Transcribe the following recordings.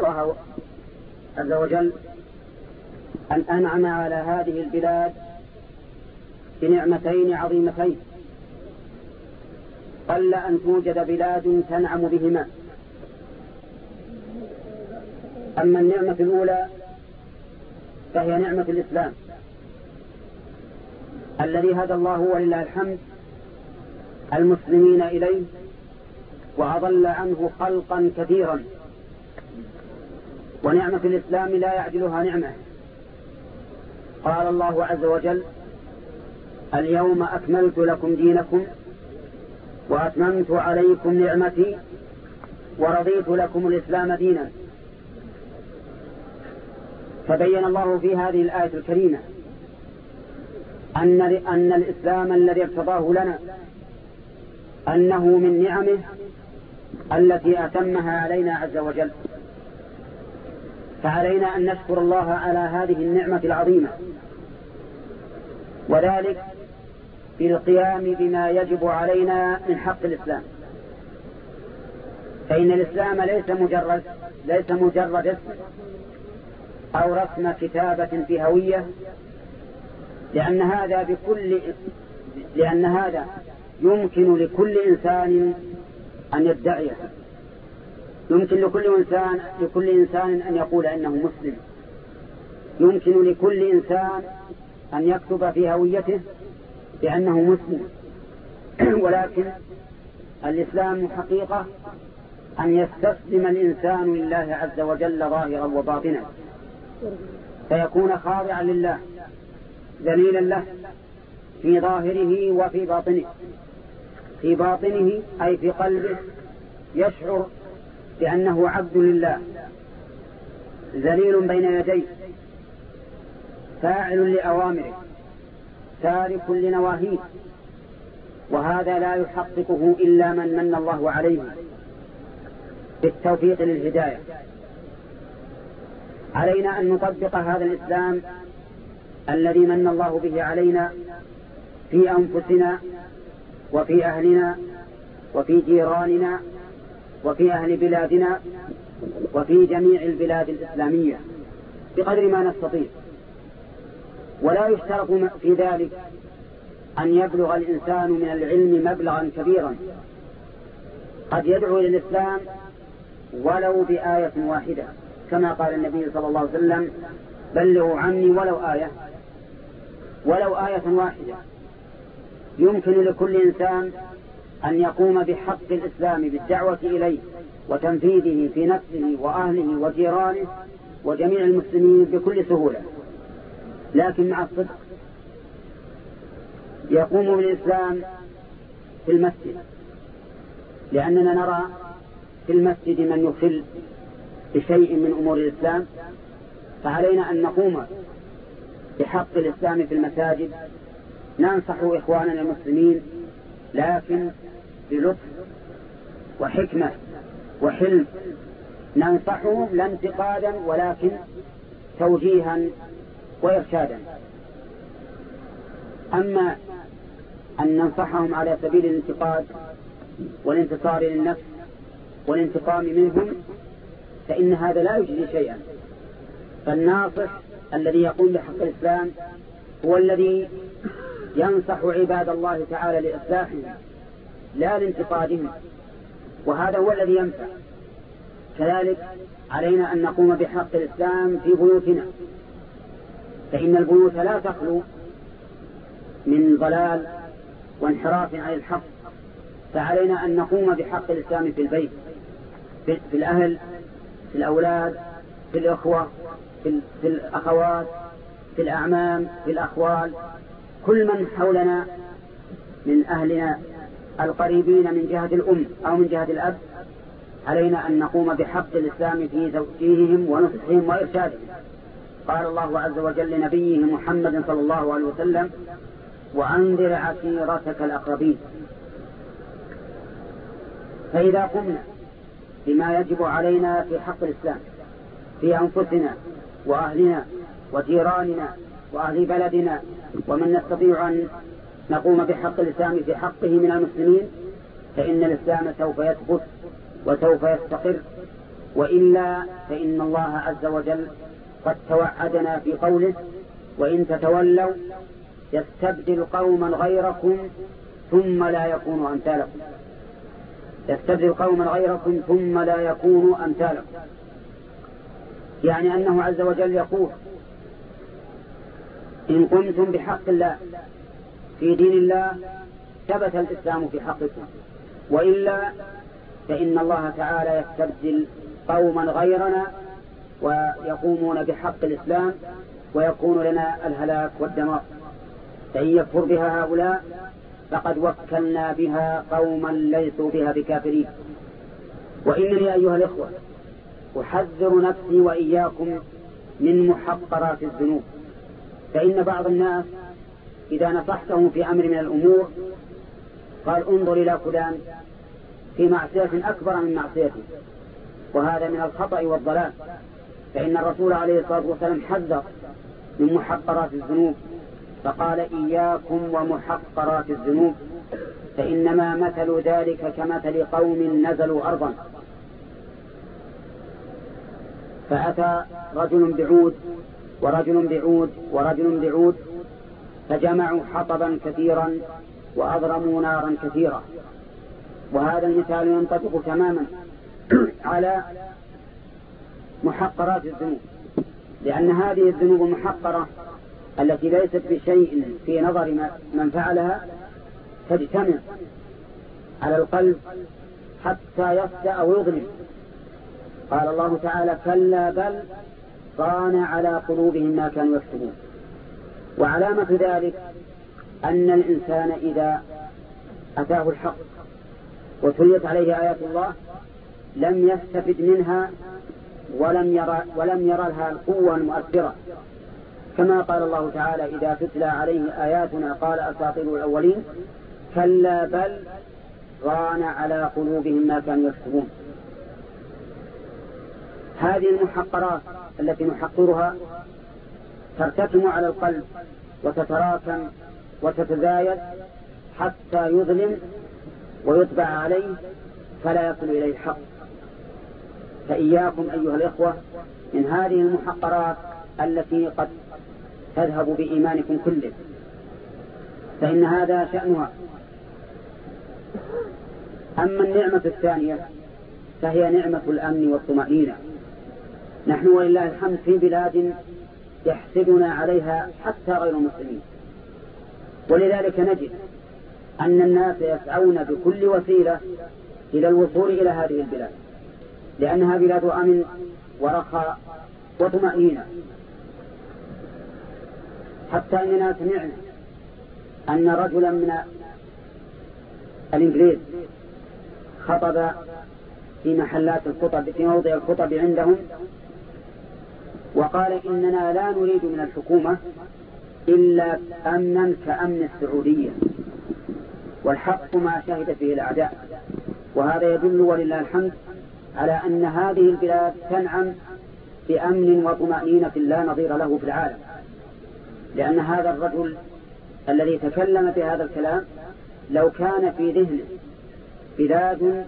الله عز وجل أن أنعم على هذه البلاد بنعمتين عظيمتين. قل أن توجد بلاد تنعم بهما. أما النعمة الأولى فهي نعمة الإسلام. الذي هدى الله ولله الحمد المسلمين إليه وأضل عنه خلقا كثيرا. ونعمة الإسلام لا يعدلها نعمة. قال الله عز وجل اليوم أكملت لكم دينكم وأتممت عليكم نعمتي ورضيت لكم الإسلام دينا. فبين الله في هذه الآية الكريمة أن أن الإسلام الذي ارتضاه لنا أنه من نعمه التي أتمها علينا عز وجل. فعلينا أن نشكر الله على هذه النعمة العظيمة. وذلك في القيام بما يجب علينا من حق الإسلام. فإن الإسلام ليس مجرد ليس مجرد اسم أو رسم كتابة في هوية لأن هذا بكل لأن هذا يمكن لكل إنسان أن يدعيه. يمكن لكل إنسان لكل إنسان أن يقول إنه مسلم. يمكن لكل إنسان أن يكتب في هويته بأنه مسلم. ولكن الإسلام حقيقة أن يستسلم الإنسان لله عز وجل ظاهرا وباطنا. فيكون خاضعا لله ذليلا له في ظاهره وفي باطنه. في باطنه أي في قلبه يشعر بأنه عبد لله ذليل بين يديه فاعل لأوامره تارك لنواهيه وهذا لا يحققه إلا من من الله عليه بالتوفيق للهداية. علينا أن نطبق هذا الإسلام الذي من الله به علينا في أنفسنا وفي أهلنا وفي جيراننا وفي أهل بلادنا وفي جميع البلاد الإسلامية بقدر ما نستطيع. ولا يشترط في ذلك أن يبلغ الإنسان من العلم مبلغا كبيرا. قد يدعو إلى الإسلام ولو بآية واحدة كما قال النبي صلى الله عليه وسلم بلغوا عني ولو آية ولو آية واحدة. يمكن لكل إنسان أن يقوم بحق الإسلام بالدعوة إليه وتنفيذه في نفسه وأهله وجيرانه وجميع المسلمين بكل سهولة. لكن مع الصدق يقوم بالإسلام في المسجد لأننا نرى في المسجد من يخل بشيء من أمور الإسلام فعلينا أن نقوم بحق الإسلام في المساجد. ننصح إخواننا المسلمين لكن بلطف وحكمة وحلم. ننصحهم لا انتقادا ولكن توجيها وإرشادا. أما أن ننصحهم على سبيل الانتقاد والانتصار للنفس والانتقام منهم فإن هذا لا يجزي شيئا. فالناصح الذي يقوم بحق الإسلام هو الذي ينصح عباد الله تعالى لإصلاحهم. لا لانتقادهم. وهذا هو الذي ينفع. كذلك علينا أن نقوم بحق الإسلام في بيوتنا. فإن البيوت لا تخلو من ضلال وانحراف عن الحق. فعلينا أن نقوم بحق الإسلام في البيت في, الأهل في الأولاد في الأخوة في, في الأخوات في الأعمام في الأخوال. كل من حولنا من أهلنا القريبين من جهة الأم أو من جهة الأب علينا أن نقوم بحق الإسلام في توجيههم ونصحهم وإرشادهم. قال الله عز وجل لنبيه محمد صلى الله عليه وسلم وأنذر عشيرتك الأقربين. فإذا قمنا بما يجب علينا في حق الإسلام في أنفسنا وأهلنا وجيراننا وأهل بلدنا ومن نستطيع أن نقوم بحق الإسلام في حقه من المسلمين فإن الإسلام سوف يثبت وسوف يستقر. وإلا فإن الله عز وجل قد توعدنا في قوله وإن تتولوا يستبدل قوما غيركم ثم لا يكونوا أمثالكم. يستبدل قوما غيركم ثم لا يكونوا أمثالكم. يعني أنه عز وجل يقول إن قمتم بحق الله في دين الله ثبت الإسلام في حقكم. وإلا فإن الله تعالى يستبدل قوما غيرنا ويقومون بحق الإسلام ويكون لنا الهلاك والدمار. فإن يكفر بها هؤلاء فقد وكلنا بها قوما ليسوا بها بكافرين. وإنني أيها الإخوة أحذر نفسي وإياكم من محقرات الذنوب. فإن بعض الناس إذا نصحته في أمر من الأمور قال انظر إلى فلان في معصية أكبر من معصيته وهذا من الخطأ والضلال فإن الرسول عليه الصلاة والسلام حذر من محقرات الذنوب فقال إياكم ومحقرات الذنوب فإنما مثل ذلك كمثل قوم نزلوا أرضا. فأتى رجل بعود ورجل بعود ورجل بعود فجمعوا حطبا كثيرا وأضرموا نارا كثيرا. وهذا المثال ينطبق تماما على محقرات الذنوب. لأن هذه الذنوب المحقرة التي ليست بشيء في نظر من فعلها تجتمع على القلب حتى يصدأ أو يظلم قال الله تعالى كلا بل ران على قلوبهم ما كانوا يكسبون وعلامة ذلك أن الإنسان إذا أتاه الحق وتليت عليه آيات الله لم يستفد منها ولم يرى ولم يرى لها القوة المؤثرة كما قال الله تعالى إذا تتلى عليه آياتنا قال أساطير الأولين كلا بل ران على قلوبهم ما كانوا يكسبون هذه المحقرات التي نحقرها ترتكم على القلب وتتراكم وتتزايد حتى يظلم ويطبع عليه فلا يصل إليه الحق فإياكم أيها الإخوة من هذه المحقرات التي قد تذهب بإيمانكم كله فإن هذا شأنها. أما النعمة الثانية فهي نعمة الأمن والطمأنينة. نحن ولله الحمد في بلاد يحسدنا عليها حتى غير المسلمين ولذلك نجد أن الناس يسعون بكل وسيلة إلى الوصول إلى هذه البلاد. لأنها بلاد أمن ورخاء وطمأنينة. حتى أننا سمعنا أن رجلا من الإنجليز خطب في محلات الخطب في موضع الخطب عندهم وقال إننا لا نريد من الحكومة إلا أمنا كأمن السعودية. والحق ما شهد فيه الأعداء. وهذا يدل ولله الحمد على أن هذه البلاد تنعم بأمن وطمأنينة لا نظير له في العالم. لأن هذا الرجل الذي تكلم بهذا الكلام لو كان في ذهنه بلاد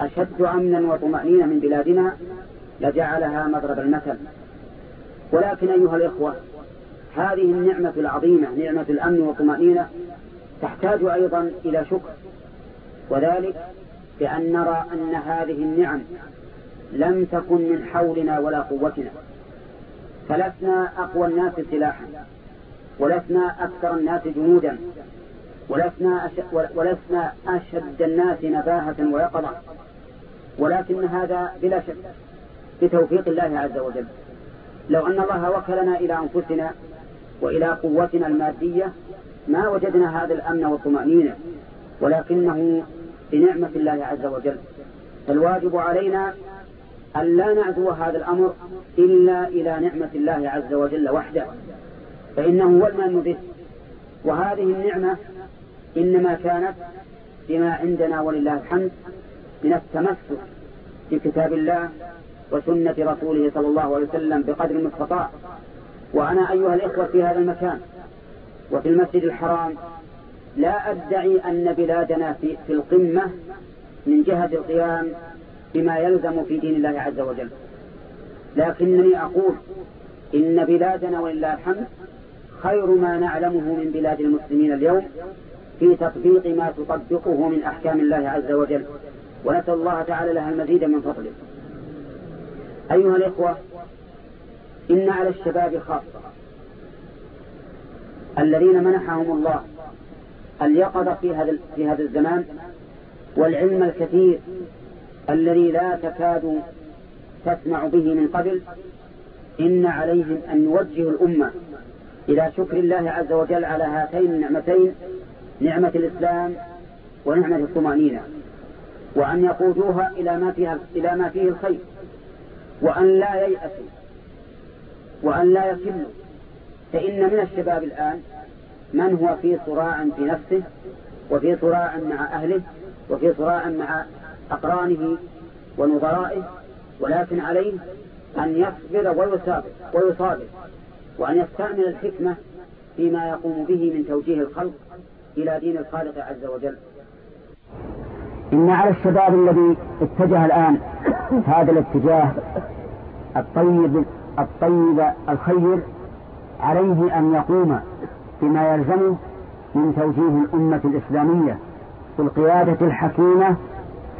أشد أمنا وطمأنينة من بلادنا لجعلها مضرب المثل. ولكن أيها الإخوة هذه النعمة العظيمة نعمة الأمن والطمأنينة تحتاج أيضا إلى شكر وذلك بأن نرى أن هذه النعم لم تكن من حولنا ولا قوتنا فلسنا أقوى الناس سلاحا ولسنا أكثر الناس جنودا ولسنا ولسنا أشد الناس نباهة ويقظة ولكن هذا بلا شك بتوفيق الله عز وجل. لو أن الله وكلنا إلى أنفسنا وإلى قوتنا المادية ما وجدنا هذا الأمن والطمأنينة ولكنه بنعمة الله عز وجل. فالواجب علينا أن لا نعزو هذا الأمر إلا إلى نعمة الله عز وجل وحده فإنه هو المن به وهذه النعمة إنما كانت بما عندنا ولله الحمد من التمسك بكتاب الله وسنة رسوله صلى الله عليه وسلم بقدر المستطاع. وأنا أيها الإخوة في هذا المكان وفي المسجد الحرام لا أدعي أن بلادنا في, في القمة من جهة القيام بما يلزم في دين الله عز وجل. لكنني أقول إن بلادنا ولله الحمد خير ما نعلمه من بلاد المسلمين اليوم في تطبيق ما تطبقه من أحكام الله عز وجل. ونسأل الله تعالى لها المزيد من فضله. أيها الإخوة إن على الشباب خاصة. الذين منحهم الله اليقظة في هذا في هذا الزمان والعلم الكثير الذي لا تكاد تسمع به من قبل إن عليهم أن يوجهوا الأمة إلى شكر الله عز وجل على هاتين النعمتين نعمة الإسلام ونعمة الطمأنينة وأن يقودوها إلى ما فيها إلى ما فيه الخير. وأن لا ييأسوا وأن لا يكلوا فإن من الشباب الآن من هو في صراع في نفسه وفي صراع مع أهله وفي صراع مع أقرانه ونظرائه ولكن عليه أن يصبر ويصابر ويصابر وأن يستعمل الحكمة فيما يقوم به من توجيه الخلق إلى دين الخالق عز وجل. إن على الشباب الذي اتجه الآن هذا الاتجاه الطيب الطيب الخير عليه أن يقوم بما يلزمه من توجيه الأمة الإسلامية بالقيادة الحكيمة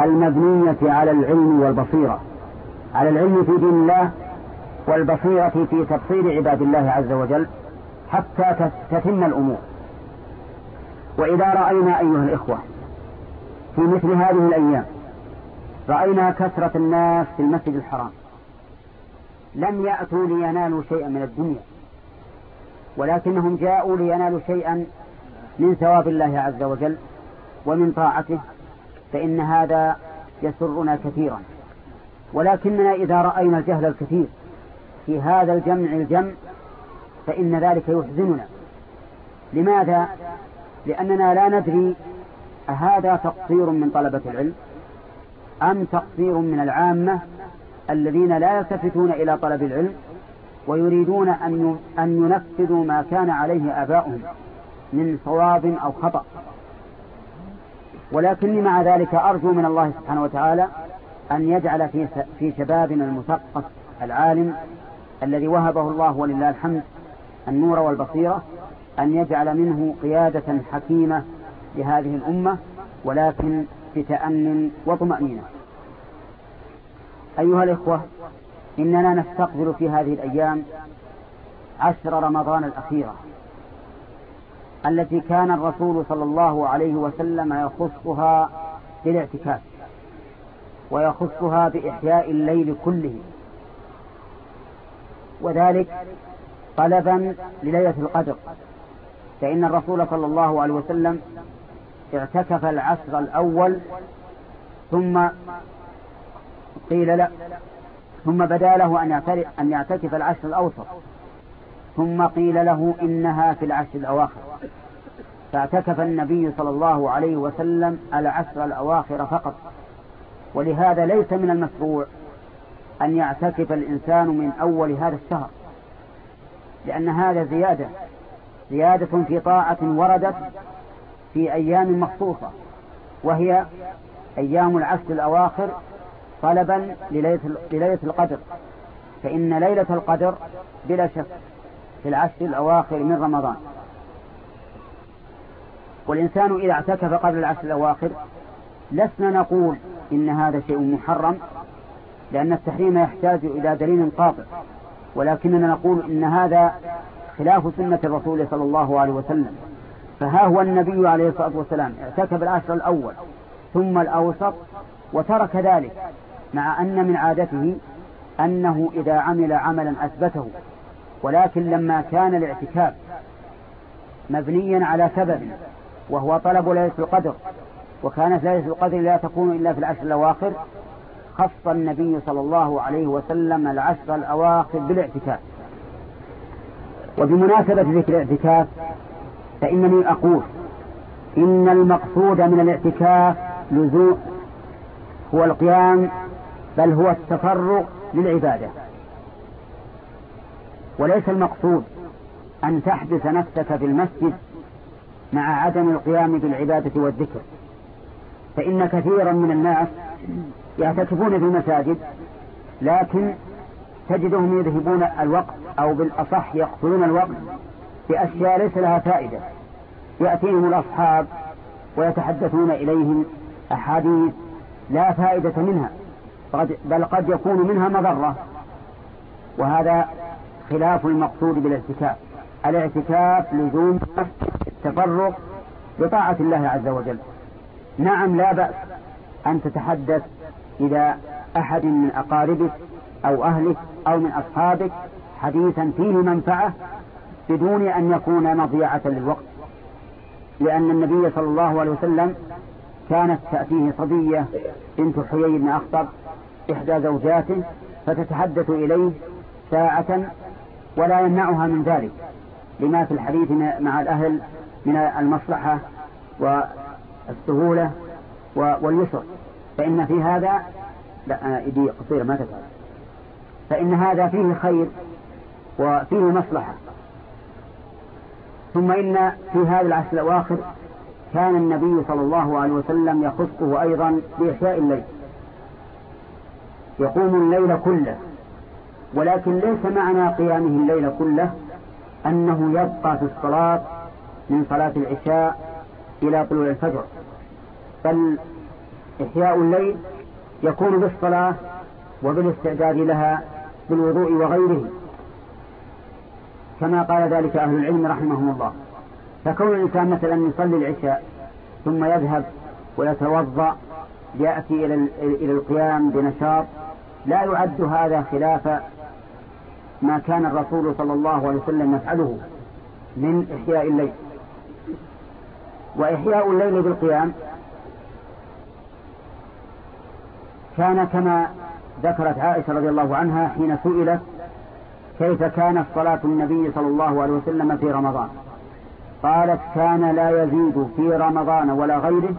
المبنية على العلم والبصيرة على العلم في دين الله والبصيرة في تبصير عباد الله عز وجل حتى تتم الأمور. وإذا رأينا أيها الإخوة في مثل هذه الأيام. رأينا كثرة الناس في المسجد الحرام. لم يأتوا لينالوا شيئا من الدنيا ولكنهم جاءوا لينالوا شيئا من ثواب الله عز وجل ومن طاعته فإن هذا يسرنا كثيرا. ولكننا إذا رأينا الجهل الكثير في هذا الجمع الجمع فإن ذلك يحزننا. لماذا؟ لأننا لا ندري أهذا تقصير من طلبة العلم؟ أم تقصير من العامة الذين لا يلتفتون إلى طلب العلم ويريدون أن أن ينفذوا ما كان عليه آباؤهم من صواب أو خطأ؟ ولكني مع ذلك أرجو من الله سبحانه وتعالى أن يجعل في في شبابنا المثقف العالم الذي وهبه الله ولله الحمد النور والبصيرة أن يجعل منه قيادة حكيمة لهذه الأمة ولكن بتأن وطمأنينة. أيها الإخوة إننا نستقبل في هذه الأيام عشر رمضان الأخيرة التي كان الرسول صلى الله عليه وسلم يخصها بالاعتكاف ويخصها بإحياء الليل كله. وذلك طلبا لليلة القدر فإن الرسول صلى الله عليه وسلم اعتكف العشر الأول ثم قيل لا ثم بدا له أن يعتكف العشر الأوسط ثم قيل له إنها في العشر الأواخر. فاعتكف النبي صلى الله عليه وسلم العشر الأواخر فقط. ولهذا ليس من المشروع أن يعتكف الإنسان من أول هذا الشهر لأن هذا زيادة زيادة في طاعة وردت في أيام مخصوصة وهي أيام العشر الأواخر طلبا لليلة القدر. فإن ليلة القدر بلا شك في العشر الأواخر من رمضان. والإنسان إذا اعتكف قبل العشر الأواخر لسنا نقول إن هذا شيء محرم لأن التحريم يحتاج إلى دليل قاطع. ولكننا نقول إن هذا خلاف سنة الرسول صلى الله عليه وسلم. فها هو النبي عليه الصلاة والسلام اعتكف العشر الأول ثم الأوسط وترك ذلك مع أن من عادته أنه إذا عمل عملا أثبته ولكن لما كان الاعتكاف مبنيا على سبب وهو طلب ليلة القدر وكانت ليلة القدر لا تكون إلا في العشر الأواخر خص النبي صلى الله عليه وسلم العشر الأواخر بالاعتكاف. وبمناسبة ذكر الاعتكاف فإنني أقول إن المقصود من الاعتكاف لزوم هو القيام بل هو التفرغ للعبادة. وليس المقصود أن تحبس نفسك في المسجد مع عدم القيام بالعبادة والذكر. فإن كثيرا من الناس يعتكفون في المساجد لكن تجدهم يذهبون الوقت أو بالأصح يقتلون الوقت بأشياء ليس لها فائدة. يأتيهم الأصحاب ويتحدثون إليهم أحاديث لا فائدة منها بل قد يكون منها مضرة. وهذا خلاف المقصود بالاعتكاف. الاعتكاف لزوم التفرق بطاعة الله عز وجل. نعم لا بأس أن تتحدث إلى أحد من أقاربك أو أهلك أو من أصحابك حديثا فيه منفعة بدون أن يكون مضيعة للوقت لأن النبي صلى الله عليه وسلم كانت تأتيه صبية بنت حيي بن أخطب إحدى زوجاته فتتحدث إليه ساعة ولا يمنعها من ذلك لما في الحديث مع الأهل من المصلحة والسهولة واليسر. فإن في هذا لا إيدي قصيرة ما تفعل فإن هذا فيه خير وفيه مصلحة. ثم إن في هذا العشر الأواخر كان النبي صلى الله عليه وسلم يخصه أيضا بإحياء الليل. يقوم الليل كله. ولكن ليس معنى قيامه الليل كله أنه يبقى في الصلاة من صلاة العشاء إلى طلوع الفجر. بل إحياء الليل يكون بالصلاة وبالاستعداد لها بالوضوء وغيره. كما قال ذلك أهل العلم رحمهم الله. فكون الإنسان مثلا يصلي العشاء ثم يذهب ويتوضأ يأتي إلى القيام بنشاط لا يعد هذا خلاف ما كان الرسول صلى الله عليه وسلم يفعله من إحياء الليل. وإحياء الليل بالقيام كان كما ذكرت عائشة رضي الله عنها حين سئلت كيف كانت صلاة النبي صلى الله عليه وسلم في رمضان؟ قالت كان لا يزيد في رمضان ولا غيره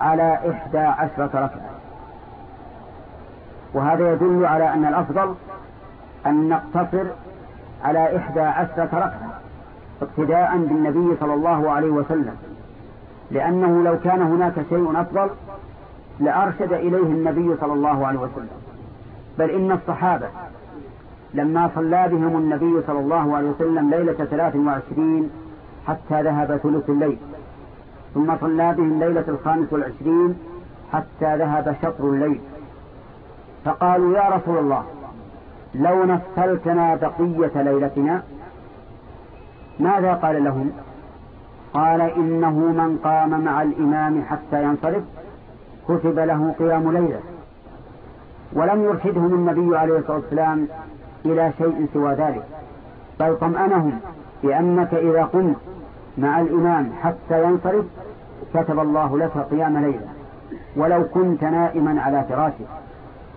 على إحدى عشرة ركعة. وهذا يدل على أن الأفضل أن نقتصر على إحدى عشرة ركعة اقتداء بالنبي صلى الله عليه وسلم لأنه لو كان هناك شيء أفضل لأرشد إليه النبي صلى الله عليه وسلم. بل إن الصحابة لما صلى بهم النبي صلى الله عليه وسلم ليلة ثلاث وعشرين حتى ذهب ثلث الليل. ثم صلى بهم ليلة الخامس والعشرين حتى ذهب شطر الليل. فقالوا يا رسول الله لو نفلتنا بقية ليلتنا ماذا قال لهم؟ قال إنه من قام مع الإمام حتى ينصرف كتب له قيام ليلة. ولم يرشدهم النبي عليه الصلاة والسلام إلى شيء سوى ذلك. بل طمأنهم بأنك إذا قمت مع الإمام حتى ينصرف كتب الله لك قيام ليلة. ولو كنت نائما على فراشك.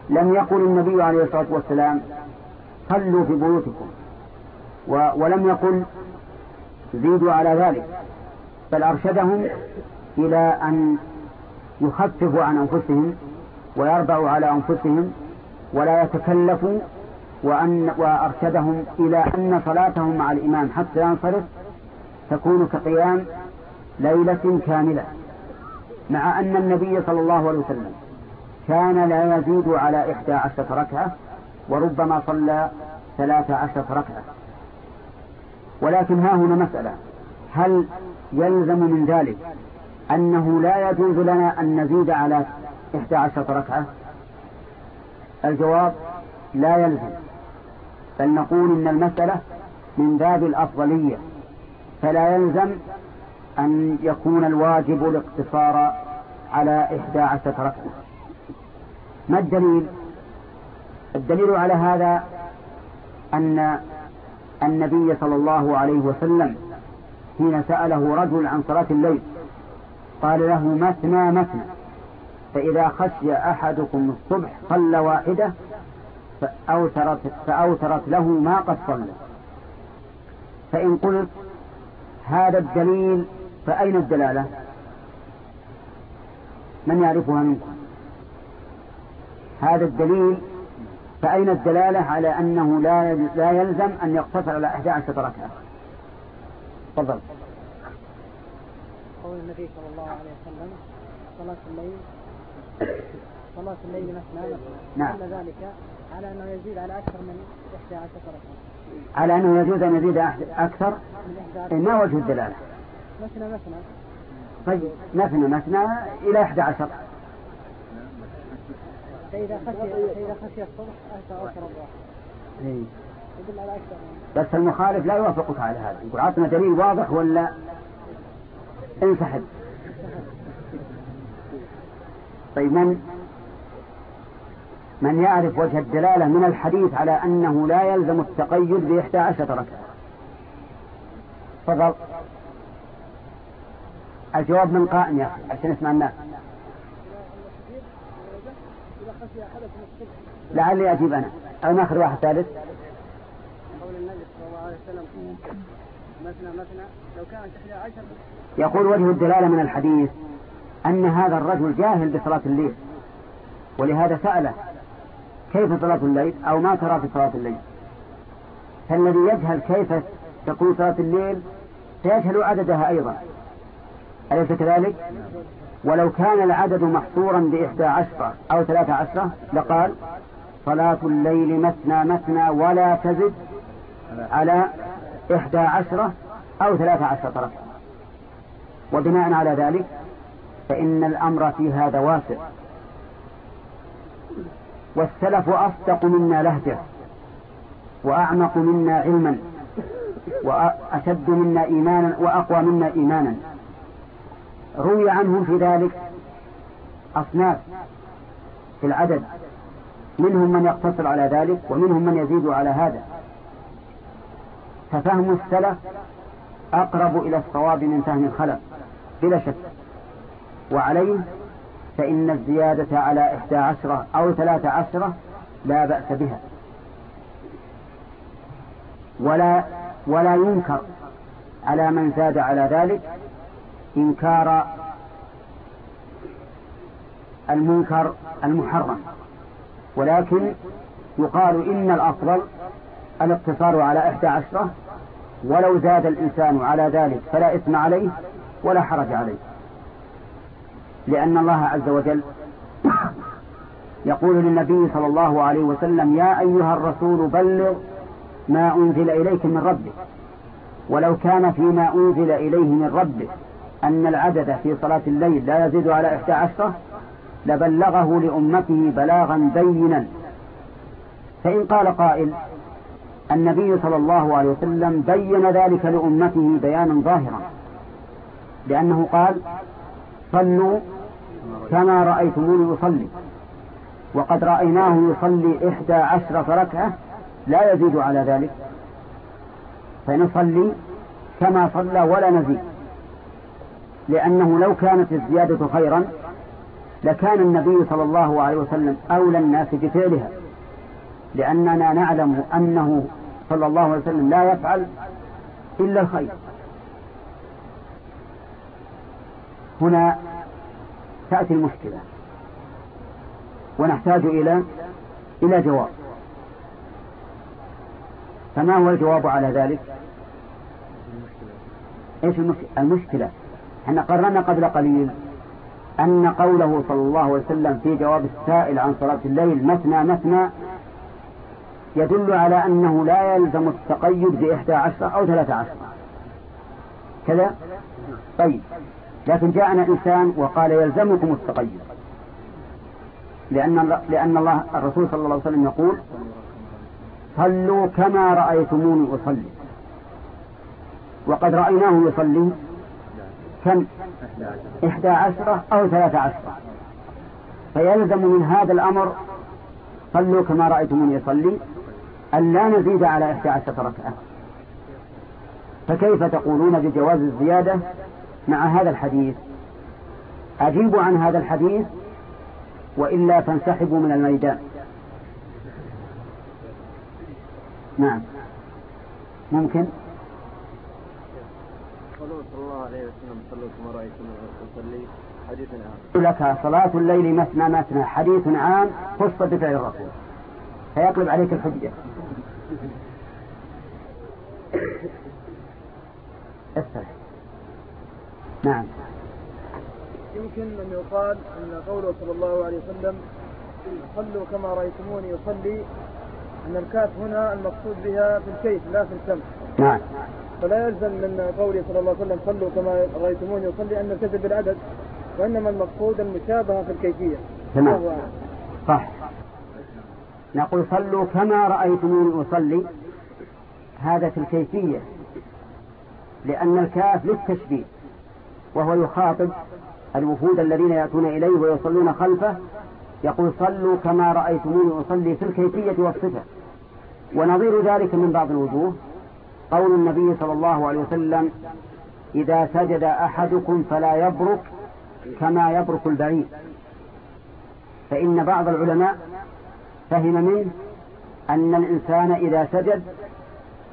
لم يقل النبي عليه الصلاة والسلام صلوا في بيوتكم. ولم يقل زيدوا على ذلك. بل أرشدهم إلى أن يخففوا عن أنفسهم ويربعوا على أنفسهم ولا يتكلفوا وأن وأرشدهم إلى أن صلاتهم مع الإمام حتى ينصرف تكون كقيام ليلة كاملة مع أن النبي صلى الله عليه وسلم كان لا يزيد على إحدى عشرة ركعة وربما صلى ثلاث عشرة ركعة. ولكن ها هنا مسألة هل يلزم من ذلك أنه لا يجوز لنا أن نزيد على إحدى عشرة ركعة؟ الجواب لا يلزم. بل نقول إن المسألة من باب الأفضلية فلا يلزم أن يكون الواجب الاقتصار على إحدى عشرة ركعة ما الدليل؟ الدليل على هذا أن النبي صلى الله عليه وسلم حين سأله رجل عن صلاة الليل قال له مثنى مثنى فإذا خشي أحدكم الصبح صلى واحدة فأوترت, فأوترت له ما قد صلى فإن قلت هذا الدليل فأين الدلالة؟ من يعرفها منكم؟ هذا الدليل فأين الدلالة على أنه لا لا يلزم أن يقتصر على 11 ركعة؟ تفضل. قول النبي صلى الله عليه وسلم صلاة الليل صلاة الليل مثنى نعم. ذلك على أنه يزيد على أكثر من 11 ركعة على أنه يجوز أن يزيد أكثر؟ من 11 إيه، ما وجه الدلالة؟ مثنى مثنى. طيب مثنى مثنى إلى 11 فإذا خشي فإذا خشي الصبح الضحى إيه. أكثر بس المخالف لا يوافقك على هذا. يقول عطنا دليل واضح ولا؟ انسحب. طيب من؟ من يعرف وجه الدلالة من الحديث على أنه لا يلزم التقيد بإحدى عشرة ركعة. تفضل. الجواب من قائم يا أخي عشان اسمع الناس. لعلي أجيب أنا. أو ناخذ واحد ثالث. قول النبي صلى الله عليه وسلم مثنى مثنى لو كانت 11 يقول وجه الدلالة من الحديث أن هذا الرجل جاهل بصلاة الليل ولهذا سأله كيف صلاة الليل أو ما ترى في صلاة الليل. فالذي يجهل كيف تكون صلاة الليل سيجهل عددها أيضا. أليس كذلك؟ ولو كان العدد محصورا بإحدى عشرة أو ثلاثة عشرة لقال صلاة الليل مثنى مثنى ولا تزد على إحدى عشرة أو ثلاثة عشرة ركعة وبناء على ذلك فإن الأمر في هذا واسع. والسلف أصدق منا لهجة وأعمق منا علما وأشد منا إيمانا وأقوى منا إيمانا. روي عنهم في ذلك أصناف في العدد منهم من يقتصر على ذلك ومنهم من يزيد على هذا. ففهم السلف أقرب إلى الصواب من فهم الخلف بلا شك. وعليه فإن الزيادة على إحدى عشرة أو ثلاثة عشرة لا بأس بها. ولا ولا ينكر على من زاد على ذلك إنكار المنكر المحرم. ولكن يقال إن الأفضل الاقتصار على إحدى عشرة ولو زاد الإنسان على ذلك فلا إثم عليه ولا حرج عليه. لأن الله عز وجل يقول للنبي صلى الله عليه وسلم يا أيها الرسول بلغ ما أنزل إليك من ربك. ولو كان فيما أنزل إليه من ربه أن العدد في صلاة الليل لا يزيد على إحدى عشرة لبلغه لأمته بلاغا بينا. فإن قال قائل النبي صلى الله عليه وسلم بين ذلك لأمته بيانا ظاهرا لأنه قال صلوا كما رأيتموني أصلي وقد رأيناه يصلي إحدى عشرة ركعة لا يزيد على ذلك. فنصلي كما صلى ولا نزيد. لأنه لو كانت الزيادة خيرا لكان النبي صلى الله عليه وسلم أولى الناس بفعلها. لأننا نعلم أنه صلى الله عليه وسلم لا يفعل إلا الخير. هنا تأتي المشكلة. ونحتاج إلى إلى جواب. فما هو الجواب على ذلك؟ إيش المشكلة؟ إحنا قررنا قبل قليل أن قوله صلى الله عليه وسلم في جواب السائل عن صلاة الليل مثنى مثنى يدل على أنه لا يلزم التقيد بإحدى عشرة أو ثلاثة عشرة كذا؟ طيب. لكن جاءنا إنسان وقال يلزمكم التقيد لأن لأن الله الرسول صلى الله عليه وسلم يقول صلوا كما رأيتموني أصلي. وقد رأيناه يصلي كم؟ إحدى عشرة أو ثلاثة عشرة. فيلزم من هذا الأمر صلوا كما رأيتموني يصلي أن لا نزيد على إحدى عشرة ركعة. فكيف تقولون بجواز الزيادة؟ مع هذا الحديث. أجيبوا عن هذا الحديث وإلا فانسحبوا من الميدان. نعم. ممكن؟ صلى الله عليه وسلم صلوا كما رأيتم حديث عام لك صلاة الليل مثنى مثنى حديث عام خص بفعل الرسول. فيقلب عليك الحجة. استرح نعم. يمكن أن يقال أن قوله صلى الله عليه وسلم صلوا كما رأيتموني يصلي أن الكاف هنا المقصود بها في الكيف لا في الكم نعم. فلا يلزم من قوله صلى الله عليه وسلم صلوا كما رأيتموني يصلي أن نلتزم بالعدد وإنما المقصود المشابهة في الكيفية. تمام. صح. نقول صلوا كما رأيتموني أصلي. هذا في الكيفية لأن الكاف للتشبيه وهو يخاطب الوفود الذين يأتون إليه ويصلون خلفه يقول صلوا كما رأيتموني أصلي في الكيفية والصفة. ونظير ذلك من بعض الوجوه. قول النبي صلى الله عليه وسلم إذا سجد أحدكم فلا يبرك كما يبرك البعيد فإن بعض العلماء فهم منه أن الإنسان إذا سجد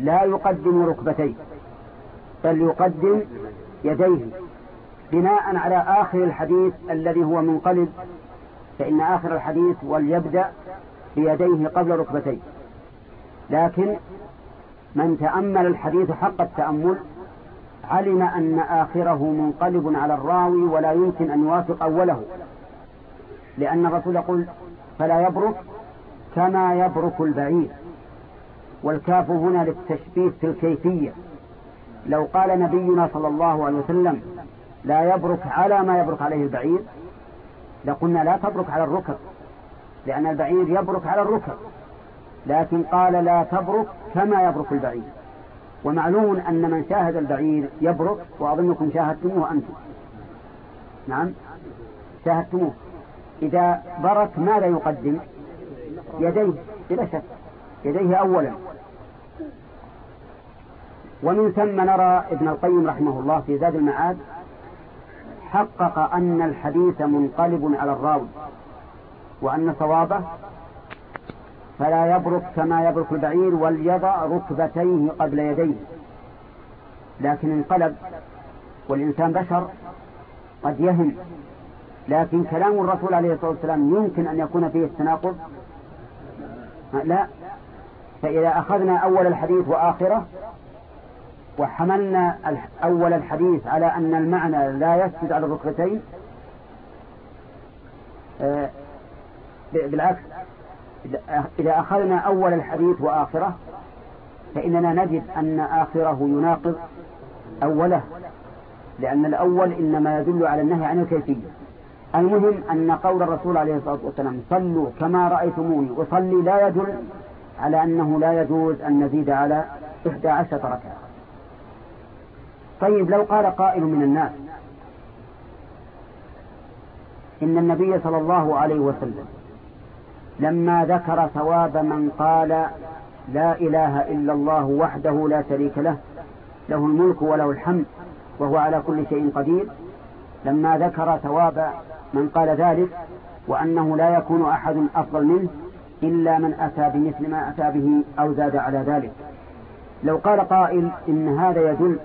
لا يقدم ركبتيه بل يقدم يديه. بناء على آخر الحديث الذي هو منقلب فإن آخر الحديث وليبدأ بيديه قبل ركبتيه. لكن من تأمل الحديث حق التأمل علم أن آخره منقلب على الراوي ولا يمكن أن يوافق أوله. لأن الرسول يقول فلا يبرك كما يبرك البعير والكاف هنا للتشبيه في الكيفية. لو قال نبينا صلى الله عليه وسلم لا يبرك على ما يبرك عليه البعير. لقلنا لا تبرك على الركب لأن البعير يبرك على الركب لكن قال لا تبرك كما يبرك البعير. ومعلوم أن من شاهد البعير يبرك وأظنكم شاهدتموه أنتم. نعم؟ شاهدتموه. إذا برك ماذا يقدم؟ يديه بلا شك. يديه أولا. ومن ثم نرى ابن القيم رحمه الله في زاد المعاد حقق أن الحديث منقلب على الراوي وأن صوابه فلا يبرك كما يبرك البعير وليضع ركبتيه قبل يديه. لكن انقلب والإنسان بشر قد يهم لكن كلام الرسول عليه الصلاة والسلام يمكن أن يكون فيه التناقض؟ لا. فإذا أخذنا أول الحديث وآخره وحملنا أول الحديث على أن المعنى لا يسجد على الركبتين آه، بالعكس إذا أخذنا أول الحديث وآخره فإننا نجد أن آخره يناقض أوله لأن الأول إنما يدل على النهي عن الكيفية. المهم أن قول الرسول عليه الصلاة والسلام صلوا كما رأيتموني أصلي لا يدل على أنه لا يجوز أن نزيد على إحدى عشرة ركعة. طيب لو قال قائل من الناس إن النبي صلى الله عليه وسلم لما ذكر ثواب من قال لا إله إلا الله وحده لا شريك له له الملك وله الحمد وهو على كل شيء قدير لما ذكر ثواب من قال ذلك وأنه لا يكون أحد أفضل منه إلا من أتى بمثل ما أتى به أو زاد على ذلك. لو قال قائل إن هذا يدل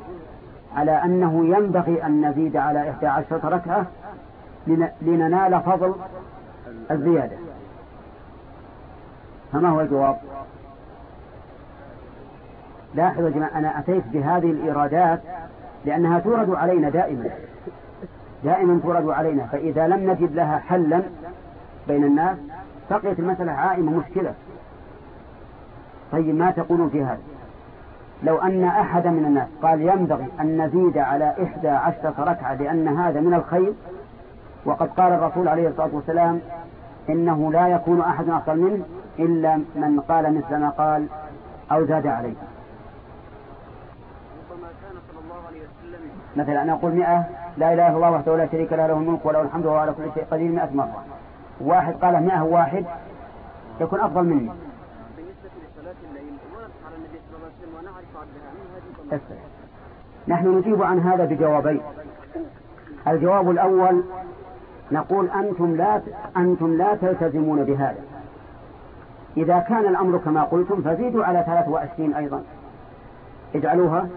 على أنه ينبغي أن نزيد على إحدى عشرة ركعة لننال فضل الزيادة. فما هو الجواب؟ لاحظوا يا جماعة أنا أتيت بهذه الإيرادات لأنها تورد علينا دائما. دائما تورد علينا. فإذا لم نجد لها حلا بين الناس بقيت المسألة عائمة مشكلة. طيب ما تقولون في هذا لو أن أحد من الناس قال ينبغي أن نزيد على إحدى عشرة ركعة لأن هذا من الخير وقد قال الرسول عليه الصلاة والسلام إنه لا يكون أحد أفضل منه إلا من قال مثل ما قال أو زاد عليه. مثلا أنا أقول مئة لا إله إلا الله وحده لا شريك له له الملك وله الحمد وهو على كل شيء قدير مئة مرة. واحد قال مئة واحد يكون أفضل مني بالنسبة لصلاة الليل ورد على النبي صلى الله عليه وسلم ونعرف عدها من هذه نحن نجيب عن هذا بجوابين. الجواب الأول نقول أنتم لا أنتم لا تلتزمون بهذا. إذا كان الأمر كما قلتم فزيدوا على 23 أيضا. اجعلوها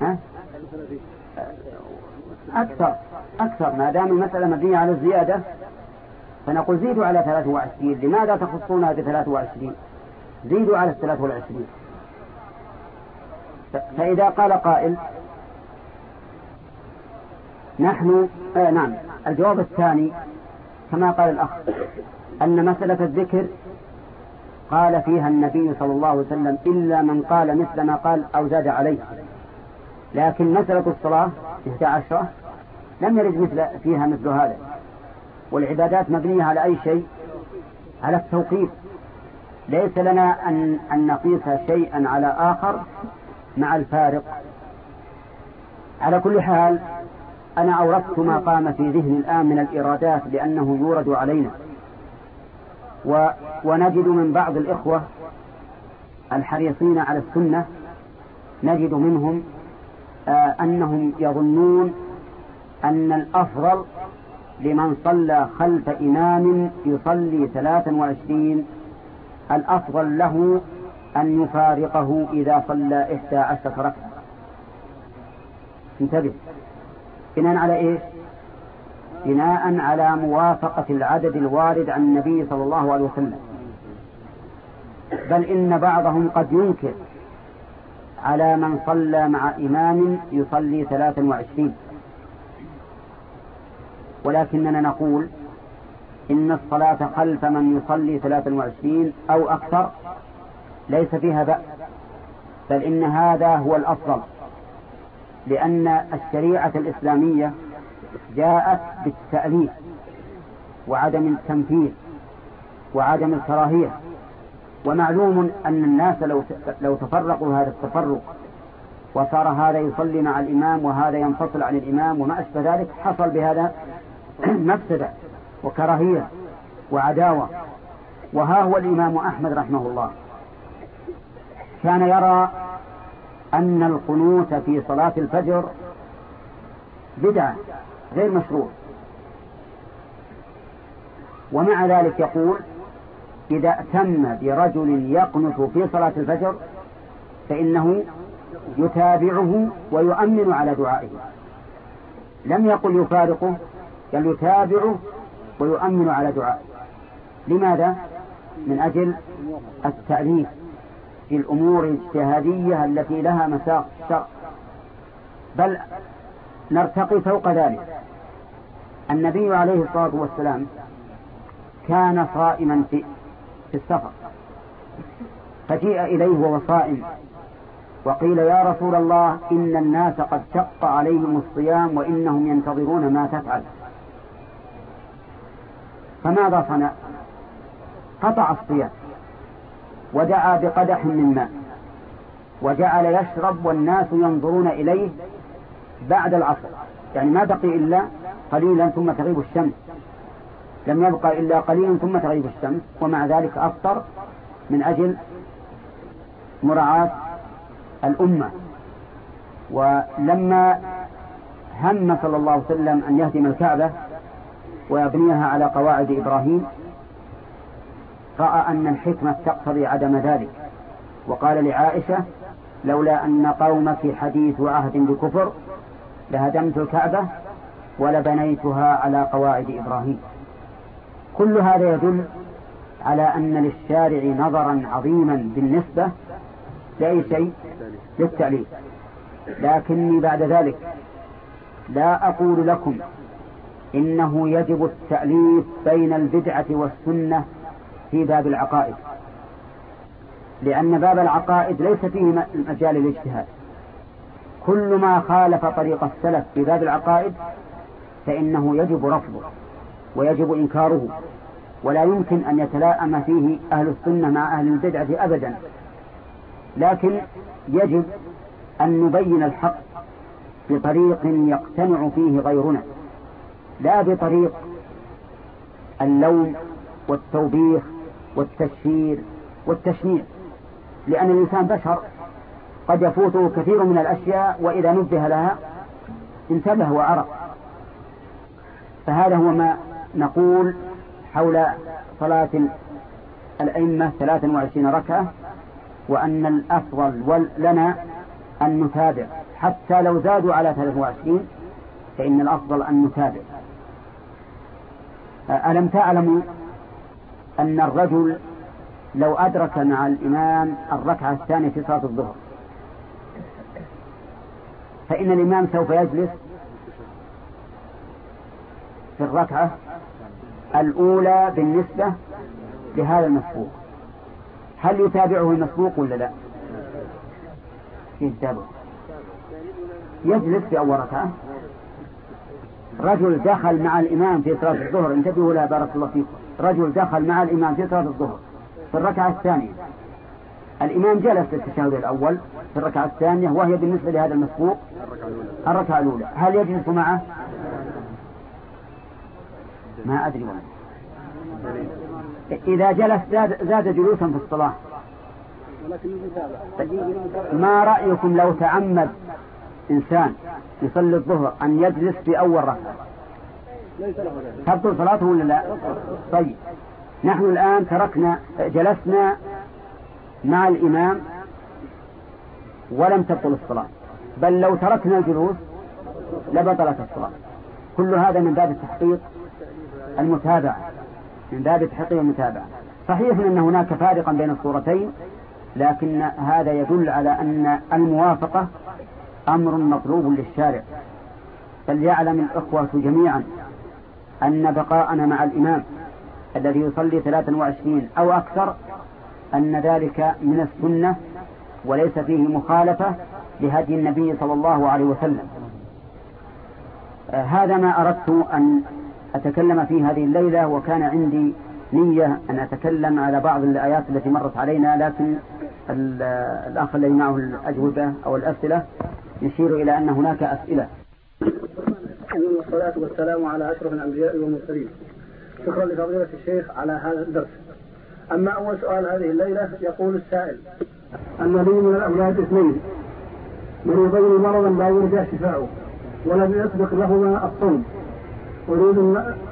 ها؟ أكثر أكثر. ما دام المسألة مبنية على الزيادة فنقول زيدوا على 23 لماذا تخصونها ب 23 زيدوا على 23 فإذا قال قائل نحن آه نعم الجواب الثاني كما قال الأخ أن مسألة الذكر قال فيها النبي صلى الله عليه وسلم إلا من قال مثل ما قال أو زاد عليه. لكن مسألة الصلاة 11 لم يرد مثل فيها مثل هذا. والعبادات مبنية على أي شيء؟ على التوقيت. ليس لنا أن, أن نقيس شيئا على آخر مع الفارق. على كل حال أنا أوردت ما قام في ذهني الآن من الإرادات لأنه يورد علينا. و ونجد من بعض الإخوة الحريصين على السنة نجد منهم آه أنهم يظنون أن الأفضل لمن صلى خلف إمام يصلي ثلاثا وعشرين الأفضل له أن يفارقه إذا صلى إحدى عشرة ركعة. انتبه. بناء على إيش؟ بناء على موافقة العدد الوارد عن النبي صلى الله عليه وسلم. بل إن بعضهم قد ينكر على من صلى مع إمام يصلي ثلاثا وعشرين. ولكننا نقول إن الصلاة خلف من يصلي ثلاثا وعشرين أو أكثر ليس فيها بأس بل إن هذا هو الأفضل لأن الشريعة الإسلامية جاءت بالتأليف وعدم التنفيذ وعدم الكراهية. ومعلوم أن الناس لو لو تفرقوا هذا التفرق وصار هذا يصلي مع الإمام وهذا ينفصل عن الإمام وما أشبه ذلك حصل بهذا مفسدة وكراهية وعداوة. وها هو الإمام أحمد رحمه الله. كان يرى أن القنوت في صلاة الفجر بدعة غير مشروع. ومع ذلك يقول إذا أتم برجل يقنت في صلاة الفجر فإنه يتابعه ويؤمن على دعائه. لم يقل يفارقه بل يتابعه ويؤمن على دعائه. لماذا؟ من أجل التأليف. في الأمور الاجتهادية التي لها مساق. الشرع بل نرتقي فوق ذلك. النبي عليه الصلاة والسلام كان صائما في, في السفر. فجيء إليه وهو صائم وقيل يا رسول الله إن الناس قد شق عليهم الصيام وإنهم ينتظرون ما تفعل. فماذا صنع؟ قطع الصيام. ودعا بقدح من ماء. وجعل يشرب والناس ينظرون إليه بعد العصر. يعني ما بقي إلا قليلا ثم تغيب الشمس. لم يبقى إلا قليلا ثم تغيب الشمس. ومع ذلك أفطر من أجل مراعاة الأمة. ولما هم صلى الله عليه وسلم أن يهدم الكعبة ويبنيها على قواعد إبراهيم رأى أن الحكمة تقتضي عدم ذلك. وقال لعائشة لولا أن قومك حديث عهد بكفر لهدمت الكعبة ولبنيتها على قواعد إبراهيم. كل هذا يدل على أن للشارع نظرا عظيما بالنسبة لأي شيء؟ للتعليل. لكني بعد ذلك لا أقول لكم إنه يجب التأليف بين البدعة والسنة في باب العقائد. لأن باب العقائد ليس فيه مجال الاجتهاد. كل ما خالف طريق السلف في باب العقائد فإنه يجب رفضه ويجب إنكاره ولا يمكن أن يتلاءم فيه أهل السنة مع أهل البدعة أبدا. لكن يجب أن نبين الحق بطريق يقتنع فيه غيرنا لا بطريق اللوم والتوبيخ والتشهير والتشنيع. لأن الإنسان بشر قد يفوته كثير من الأشياء وإذا نبه لها انتبه وعرف فهذا هو ما نقول حول صلاة الأئمة 23 ركعة وأن الأفضل لنا أن نتابع. حتى لو زادوا على 23 فإن الأفضل أن نتابع. ألم تعلموا أن الرجل لو أدرك مع الإمام الركعة الثانية في صلاة الظهر فإن الإمام سوف يجلس في الركعة الأولى بالنسبة لهذا المسبوق. هل يتابعه المسبوق ولا لا؟ يتابعه. يجلس في أول ركعة. رجل دخل مع الإمام في صلاة الظهر انتبهوا لا بارك الله فيكم. رجل دخل مع الإمام في صلاة الظهر في الركعة الثانية. الإمام جلس في التشهد الأول في الركعة الثانية وهي بالنسبة لهذا المسبوق الركعة الأولى. هل يجلس معه؟ ما أدري والله. إذا جلس زاد, زاد جلوسا في الصلاة. ما رأيكم لو تعمد إنسان يصلي الظهر أن يجلس في أول ركعة؟ تبطل صلاته ولا لا؟ طيب. نحن الآن تركنا جلسنا مع الإمام ولم تبطل الصلاة. بل لو تركنا الجلوس لبطلت الصلاة. كل هذا من باب التحقيق المتابعة. من باب تحقيق المتابعة. صحيح أن هناك فارقا بين الصورتين لكن هذا يدل على أن الموافقة أمر مطلوب للشارع. فليعلم الإخوة جميعا أن بقاءنا مع الإمام الذي يصلي 23 أو أكثر أن ذلك من السنة وليس فيه مخالفة لهدي النبي صلى الله عليه وسلم. آه هذا ما أردت أن أتكلم في هذه الليلة وكان عندي نية أن أتكلم على بعض الآيات التي مرت علينا لكن الأخ الذي معه الأجوبة أو الأسئلة يشير إلى أن هناك أسئلة. والصلاة والسلام على أشرف الأنبياء والمرسلين. شكرا لفضيلة الشيخ على هذا الدرس. أما أول سؤال هذه الليلة يقول السائل أن لي من الأولاد اثنين. مريضين مرضا لا يرجى شفاؤه ولم يسبق لهما الصوم. أريد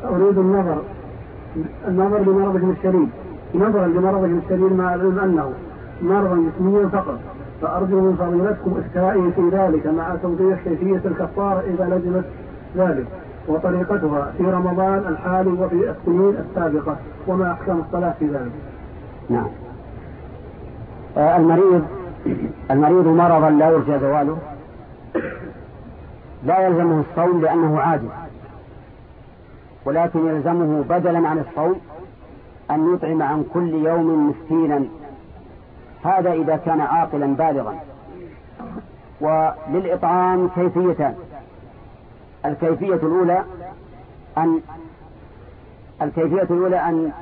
أريد النظر النظر لمرضهم الشديد. نظرا لمرضهم الشديد مع العلم أنه مرضا جسميا فقط. فأرجو من فضيلتكم إفتائي في ذلك مع توضيح كيفية الكفارة إذا لزمت ذلك وطريقتها في رمضان الحالي وفي السنين السابقة وما أحكام الصلاة في ذلك. نعم. آه المريض المريض مرضا لا يرجى زواله. لا يلزمه الصوم لأنه عاجز. ولكن يلزمه بدلا عن الصوم أن يطعم عن كل يوم مسكينا. هذا إذا كان عاقلا بالغا. وللإطعام كيفيتان. الكيفية الأولى أن الكيفية الأولى أن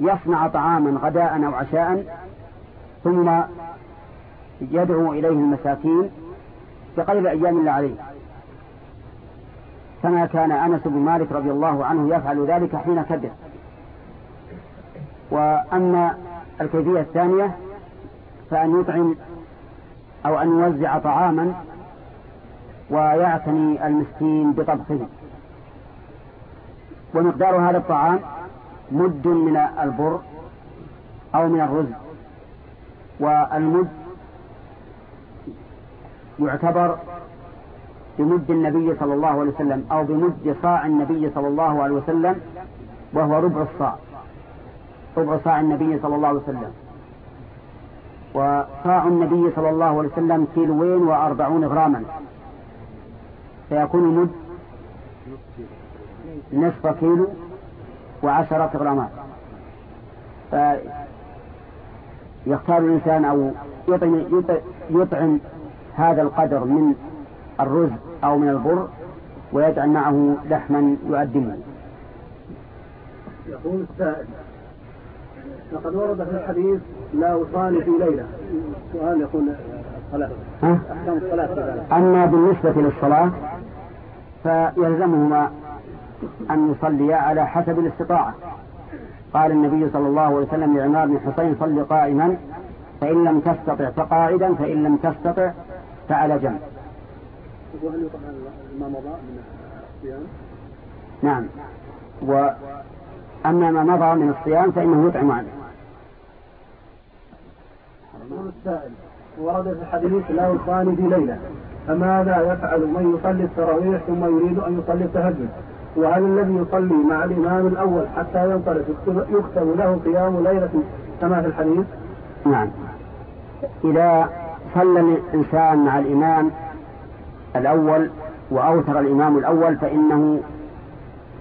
يصنع طعاما غداء أو عشاء ثم يدعو إليه المساكين بقدر أيام الله عليه. كما كان أنس بن مالك رضي الله عنه يفعل ذلك حين كبر. وأما الكيفية الثانية فأن يطعم أو أن يوزع طعاما ويعتني المسكين بطبخه. ومقدار هذا الطعام مد من البر أو من الرز. والمد يعتبر بمد النبي صلى الله عليه وسلم أو بمد صاع النبي صلى الله عليه وسلم وهو ربع الصاع. ربع صاع النبي صلى الله عليه وسلم. وصاع النبي صلى الله عليه وسلم كيلوين وأربعون غراما. فيكون مد نصف كيلو وعشرة غرامات. فيختار الإنسان أو يطعم, يطعم هذا القدر من الرز أو من البر ويجعل معه لحما يؤدمه يقول السائل لقد ورد في الحديث لا أصلي في ليلة. سؤال يقول الصلاة. أحكام الصلاة أما بالنسبة للصلاة فيلزمهما أن يصليا على حسب الاستطاعة. قال النبي صلى الله عليه وسلم لعمار بن حسين صل قائما فإن لم تستطع فقاعدا فإن لم تستطع فعلى جنب؟ نعم. وأما ما مضى من الصيام فإنه يطعم عنه السائل. ورد في الحديث لا يصلي في ليلة. فماذا يفعل؟ من يصلي التراويح ثم يريد أن يصلي التهجد. وهل الذي يصلي مع الإمام الأول حتى ينصرف يكتب له قيام ليلة كما في الحديث؟ نعم. إذا صلى الإنسان مع الإمام الأول وأوتر الإمام الأول فإنه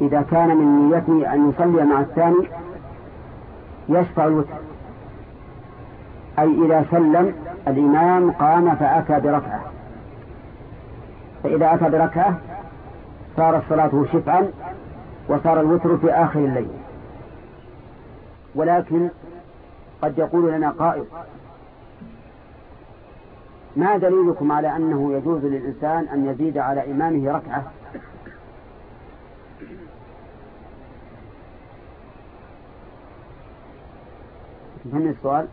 إذا كان من نيته أن يصلي مع الثاني يشفع الوتر. أي إذا سلم الإمام قام فأتى بركعة فإذا أتى بركعة صارت صلاته شفعا وصار الوتر في آخر الليل. ولكن قد يقول لنا قائل ما دليلكم على أنه يجوز للإنسان أن يزيد على إمامه ركعة؟ فهم السؤال؟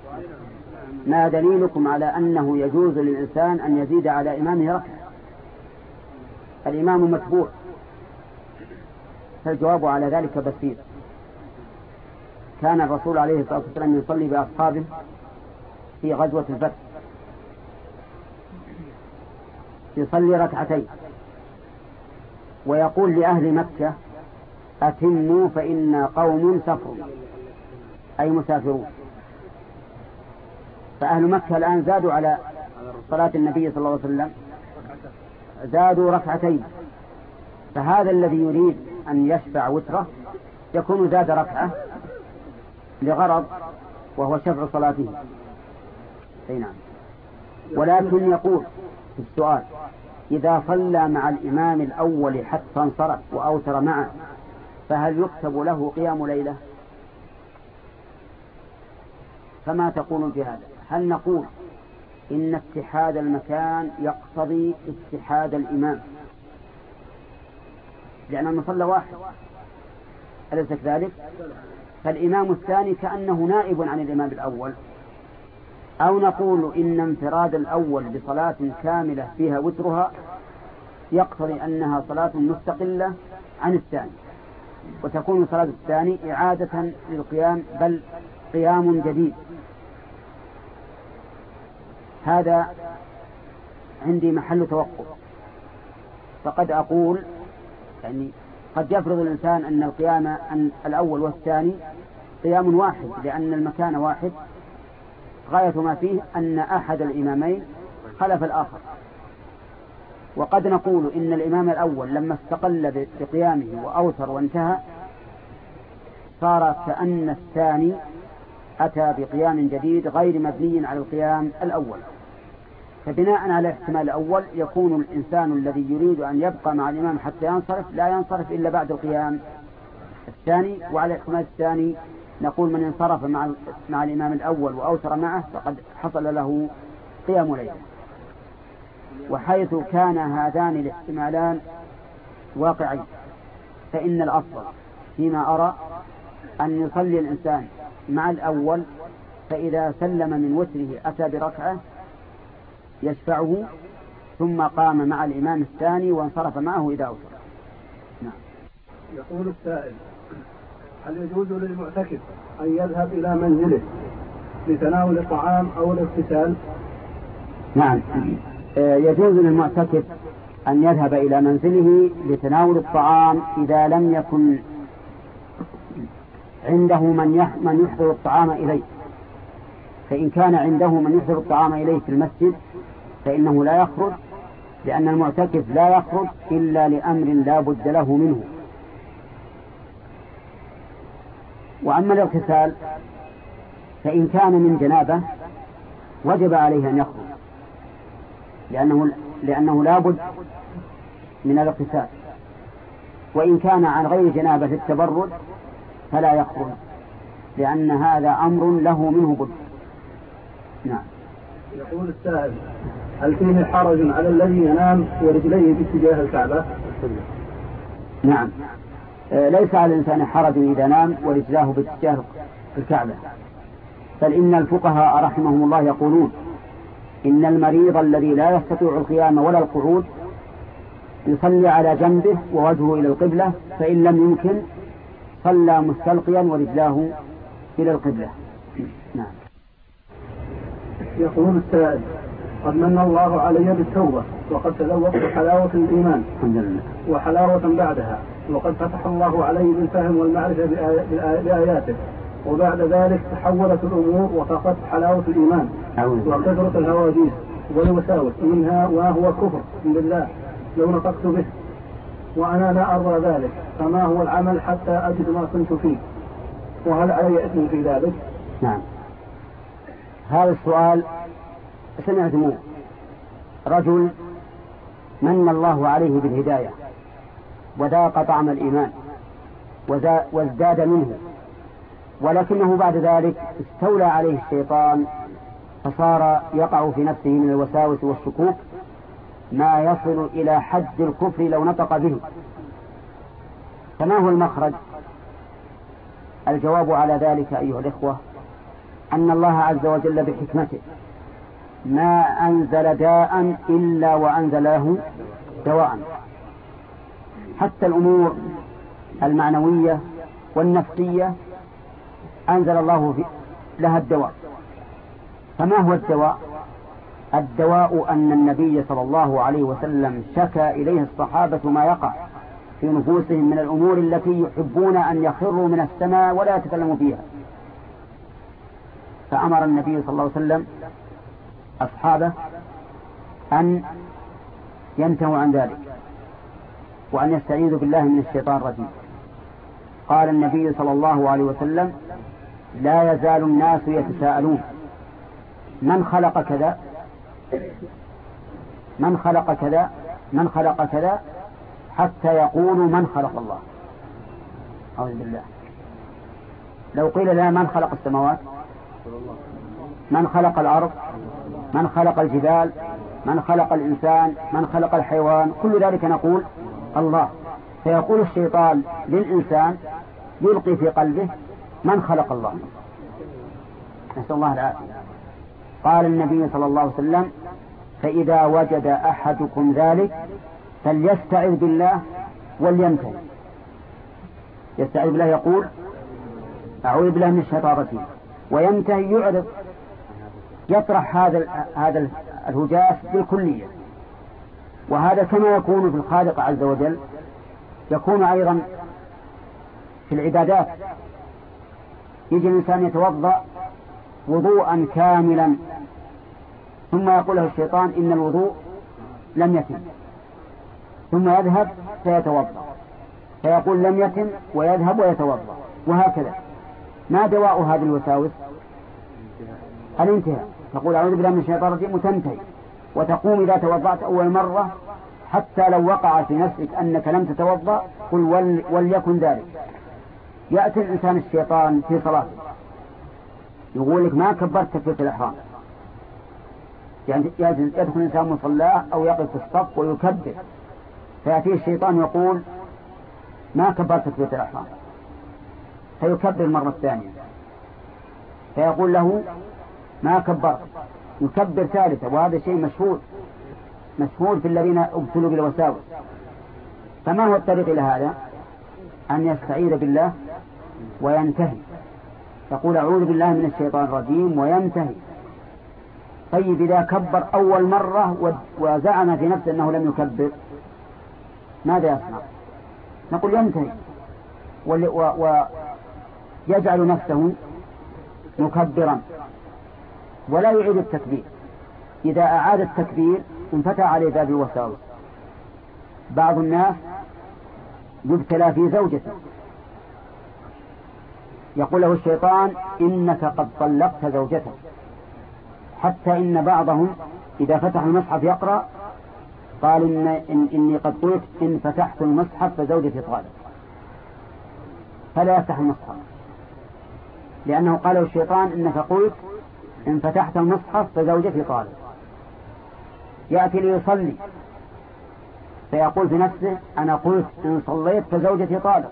ما دليلكم على أنه يجوز للإنسان أن يزيد على إمامه ركعة الإمام متبوع فالجواب على ذلك بسيط. كان الرسول عليه الصلاة والسلام يصلي بأصحابه في غزوة الفتح يصلي ركعتين. ويقول لأهل مكة أتموا فإنا قوم سفر أي مسافرون. فأهل مكة الآن زادوا على صلاة النبي صلى الله عليه وسلم. زادوا ركعتين. فهذا الذي يريد أن يشفع وتره يكون زاد ركعة لغرض وهو شفع صلاته. أي نعم. ولكن يقول في السؤال إذا صلى مع الإمام الأول حتى انصرف وأوتر معه فهل يكتب له قيام ليلة؟ فما تقولون في هذا؟ هل نقول إن اتحاد المكان يقتضي اتحاد الإمام؟ لأن المصلى واحد. أليس كذلك؟ فالإمام الثاني كأنه نائب عن الإمام الأول. أو نقول إن انفراد الأول بصلاة كاملة فيها وترها يقتضي أنها صلاة مستقلة عن الثاني. وتكون صلاة الثاني إعادة للقيام بل قيام جديد. هذا عندي محل توقف. فقد أقول يعني قد يفرض الإنسان أن القيام أن الأول والثاني قيام واحد لأن المكان واحد. غاية ما فيه أن أحد الإمامين خلف الآخر. وقد نقول إن الإمام الأول لما استقل بقيامه وأوتر وانتهى صار كأن الثاني أتى بقيام جديد غير مبني على القيام الأول. فبناء على الاحتمال الأول يكون الإنسان الذي يريد أن يبقى مع الإمام حتى ينصرف لا ينصرف إلا بعد القيام. الثاني وعلى الاحتمال الثاني نقول من انصرف مع مع الإمام الأول وأوتر معه فقد حصل له قيام ليلة. وحيث كان هذان الاحتمالان واقعين فإن الأفضل فيما أرى أن يصلي الإنسان مع الأول فإذا سلم من وتره أتى بركعة يشفعه ثم قام مع الإمام الثاني وانصرف معه إذا أوتر نعم. يقول السائل هل يجوز للمعتكف أن يذهب إلى منزله لتناول الطعام أو الاغتسال؟ نعم آه، يجوز للمعتكف أن يذهب إلى منزله لتناول الطعام إذا لم يكن عنده من يحضر الطعام إليه. فإن كان عنده من يحضر الطعام إليه في المسجد فإنه لا يخرج لأن المعتكف لا يخرج إلا لأمر لا بد له منه. وأما الاغتسال فإن كان من جنابة وجب عليه أن يخرج لأنه لأنه لا بد من الاغتسال. وإن كان عن غير جنابة التبرد فلا يخرج لأن هذا أمر له منه بد. نعم. يقول السائل هل فيه حرج على الذي ينام ورجليه باتجاه الكعبة؟ نعم. آه، ليس على الإنسان حرج إذا نام ورجلاه باتجاه الكعبة. بل إن الفقهاء رحمهم الله يقولون إن المريض الذي لا يستطيع القيام ولا القعود يصلي على جنبه ووجهه إلى القبلة فإن لم يمكن صلى مستلقيا ورجلاه إلى القبلة. نعم. يقول السائل قد من الله علي بالتوبة وقد تذوقت حلاوة الإيمان. الحمد لله. وحلاوة بعدها وقد فتح الله علي بالفهم والمعرفة بآياته. وبعد ذلك تحولت الأمور وفقدت حلاوة الإيمان. وكثرة الهواجيس والوساوس منها ما هو كفر بالله لو نطقت به. وأنا لا أرضى ذلك فما هو العمل حتى أجد ما كنت فيه؟ وهل علي إثم في ذلك؟ نعم. هذا السؤال سمعتموه رجل من الله عليه بالهداية وذاق طعم الإيمان وازداد منه ولكنه بعد ذلك استولى عليه الشيطان فصار يقع في نفسه من الوساوس والشكوك ما يصل إلى حد الكفر لو نطق به. فما هو المخرج؟ الجواب على ذلك أيها الإخوة أن الله عز وجل بحكمته ما أنزل داء إلا وأنزل له دواء. حتى الأمور المعنوية والنفسية أنزل الله لها الدواء. فما هو الدواء؟ الدواء أن النبي صلى الله عليه وسلم شكى إليه الصحابة ما يقع في نفوسهم من الأمور التي يحبون أن يخروا من السماء ولا يتكلموا فيها. فأمر النبي صلى الله عليه وسلم أصحابه أن ينتهوا عن ذلك وأن يستعيذوا بالله من الشيطان الرجيم. قال النبي صلى الله عليه وسلم لا يزال الناس يتساءلون من خلق كذا؟ من خلق كذا من خلق كذا حتى يقولوا من خلق الله. أعوذ بالله. لو قيل لنا من خلق السماوات؟ من خلق الأرض؟ من خلق الجبال؟ من خلق الإنسان؟ من خلق الحيوان؟ كل ذلك نقول الله. فيقول الشيطان للإنسان يلقي في قلبه من خلق الله. نسأل الله العافية. قال النبي صلى الله عليه وسلم فإذا وجد أحدكم ذلك فليستعذ بالله ولينتهي يستعذ بالله يقول أعوذ بالله من الرجيم. وينتهي يعرض يطرح هذا هذا الهجاس بالكلية. وهذا كما يكون في الخالق عز وجل يكون أيضا في العبادات. يجي الإنسان يتوضأ وضوءا كاملا. ثم يقول له الشيطان إن الوضوء لم يتم. ثم يذهب فيتوضأ. فيقول لم يتم ويذهب ويتوضأ. وهكذا. ما دواء هذه الوساوس؟ الانتهاء. تقول أعوذ بالله من الشيطان الرجيم وتنتهي. وتقوم إذا توضأت أول مرة حتى لو وقع في نفسك أنك لم تتوضأ قل ول وليكن ذلك. يأتي الإنسان الشيطان في صلاته. يقول لك ما كبرت تكبيرة الإحرام. يعني يدخل الإنسان مصلاه أو يقف في الصف ويكبر. فيأتيه الشيطان يقول ما كبرت تكبيرة الإحرام. فيكبر المرة الثانية فيقول له ما كبرت. يكبر ثالثة. وهذا شيء مشهور. مشهور في الذين أبتلوا بالوساوس. فما هو الطريق إلى هذا؟ أن يستعيذ بالله وينتهي. يقول أعوذ بالله من الشيطان الرجيم وينتهي. طيب إذا كبر أول مرة وزعم في نفسه أنه لم يكبر ماذا يصنع؟ نقول ينتهي. ويجعل نفسه مكبرا. ولا يعيد التكبير. إذا أعاد التكبير انفتح عليه باب الوساوس. بعض الناس يبتلى في زوجته. يقول له الشيطان إنك قد طلقت زوجتك. حتى إن بعضهم إذا فتح المصحف يقرأ قال إن, إن إني قد قلت إن فتحت المصحف فزوجتي طالب فلا يفتح المصحف. لأنه قال له الشيطان إنك قلت إن فتحت المصحف فزوجتي طالب يأتي ليصلي. فيقول في نفسه أنا قلت إن صليت فزوجتي طالب